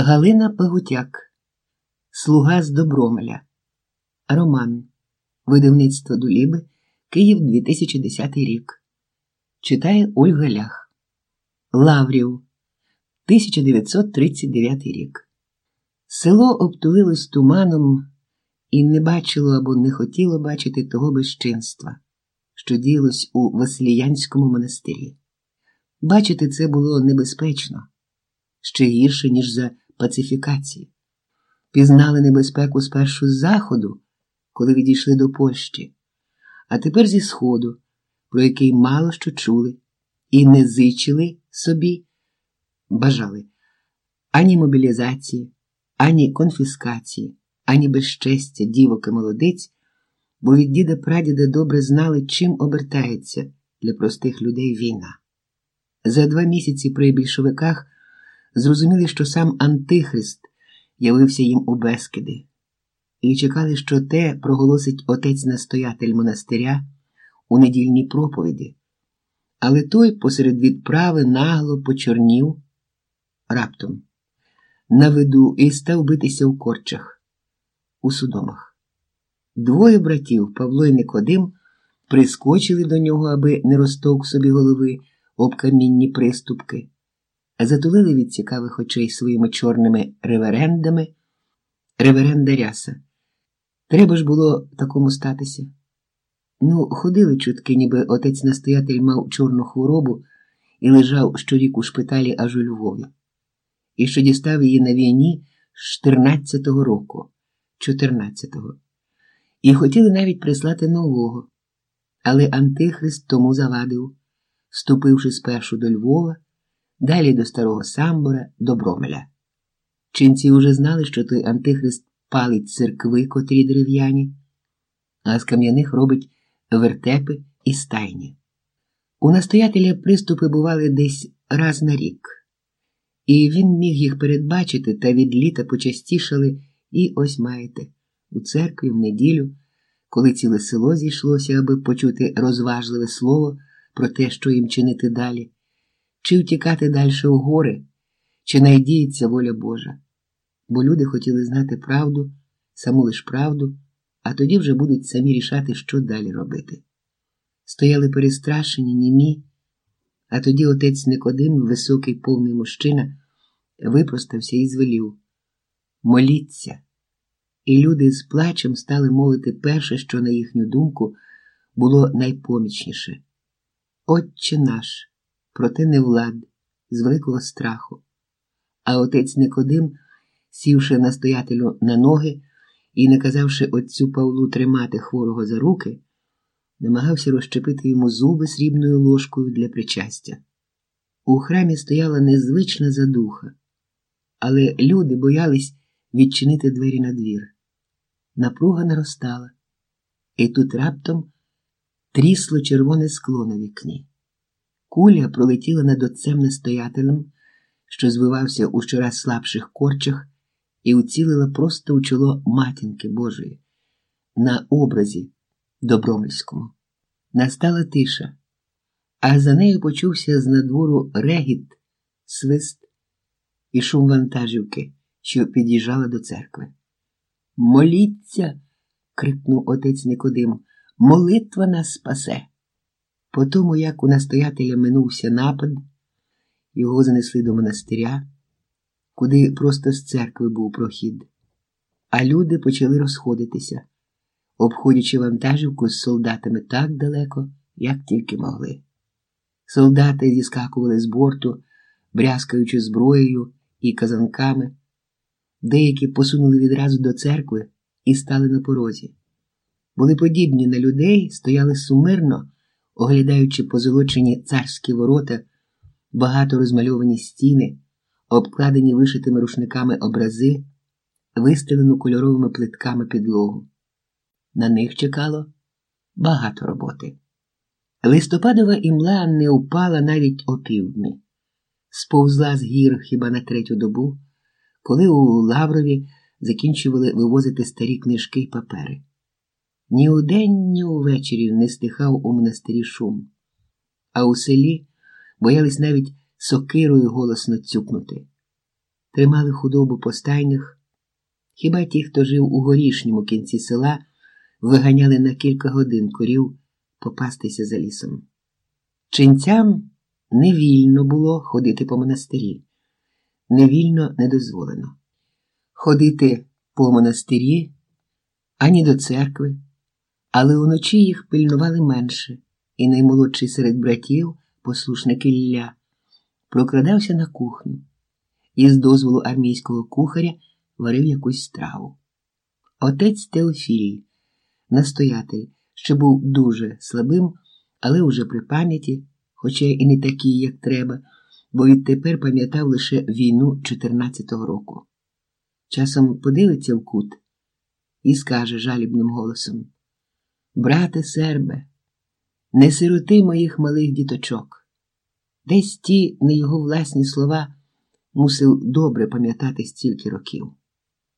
Галина Пагутяк, Слуга з Добромеля. Роман. Видавництво Дуліби. Київ 2010 рік. Читає Ольга Лях. Лаврів. 1939 рік. Село обтулилось туманом і не бачило або не хотіло бачити того безчинства, що діялось у Василіянському монастирі. Бачити це було небезпечно, ще гірше, ніж за пацифікації. Пізнали небезпеку спершу з заходу, коли відійшли до Польщі, а тепер зі Сходу, про який мало що чули, і не зичили собі, бажали ані мобілізації, ані конфіскації, ані безчестя дівок і молодиць, бо від діда прадіда добре знали, чим обертається для простих людей війна. За два місяці при більшовиках зрозуміли, що сам Антихрист явився їм у Бескиди, і чекали, що те проголосить отець настоятель монастиря у недільній проповіді. Але той посеред відправи нагло почорнів раптом на виду і став битися в корчах, у судомах. Двоє братів Павло і Никодим прискочили до нього, аби не розтовк собі голови об камінні приступки затулили від цікавих очей своїми чорними реверендами реверенда ряса. Треба ж було такому статися. Ну, ходили чутки, ніби отець настоятель мав чорну хворобу і лежав щорік у шпиталі аж у Львові, і що дістав її на війні з 14-го року, 14-го. І хотіли навіть прислати нового. Але Антихрист тому завадив, вступивши спершу до Львова далі до старого самбора, Добромеля. Чинці уже знали, що той Антихрист палить церкви, котрі дерев'яні, а з кам'яних робить вертепи і стайні. У настоятеля приступи бували десь раз на рік, і він міг їх передбачити та від літа почастішали і ось маєте у церкві в неділю, коли ціле село зійшлося, аби почути розважливе слово про те, що їм чинити далі чи втікати далі у гори, чи найдіється воля Божа. Бо люди хотіли знати правду, саму лиш правду, а тоді вже будуть самі рішати, що далі робити. Стояли перестрашені, німі, а тоді отець Никодим, високий повний мужчина, випростався і звелів Моліться. І люди з плачем стали мовити перше, що, на їхню думку, було найпомічніше Отче наш проте не влад, з великого страху. А отець Никодим, сівши настоятелю на ноги і наказавши отцю Павлу тримати хворого за руки, намагався розщепити йому зуби срібною ложкою для причастя. У храмі стояла незвична задуха, але люди боялись відчинити двері на двір. Напруга наростала, і тут раптом трісло червоне скло на вікні. Куля пролетіла над отцем настоятелем, що звивався у щораз слабших корчах, і уцілила просто у чоло матінки Божої на образі Добромельському. Настала тиша, а за нею почувся з надвору регіт, свист і шум вантажівки, що під'їжджала до церкви. Моліться. крикнув отець Никодим, молитва нас спасе. По тому, як у настоятеля минувся напад, його занесли до монастиря, куди просто з церкви був прохід, а люди почали розходитися, обходячи вантажівку з солдатами так далеко, як тільки могли. Солдати зіскакували з борту, брязкаючи зброєю і казанками, деякі посунули відразу до церкви і стали на порозі. Були подібні на людей, стояли сумирно оглядаючи позолочені царські ворота, багато розмальовані стіни, обкладені вишитими рушниками образи, вистелену кольоровими плитками підлогу. На них чекало багато роботи. Листопадова імла не упала навіть опівдні, сповзла з гір хіба на третю добу, коли у Лаврові закінчували вивозити старі книжки й папери. Ні удень, ні увечері не стихав у монастирі шум, а у селі боялись навіть сокирою голосно цюкнути. тримали худобу по стайнях. Хіба ті, хто жив у горішньому кінці села, виганяли на кілька годин корів попастися за лісом. Чинцям невільно було ходити по монастирі, невільно не дозволено. Ходити по монастирі ані до церкви, але уночі їх пильнували менше, і наймолодший серед братів, послушник Ілля, прокрадався на кухню і з дозволу армійського кухаря варив якусь страву. Отець Теофілій, настоятель, що був дуже слабим, але уже при пам'яті, хоча і не такий, як треба, бо відтепер пам'ятав лише війну 14-го року. Часом подивиться в кут і скаже жалібним голосом: Брате сербе, не сироти моїх малих діточок. Десь ті не його власні слова мусив добре пам'ятати стільки років.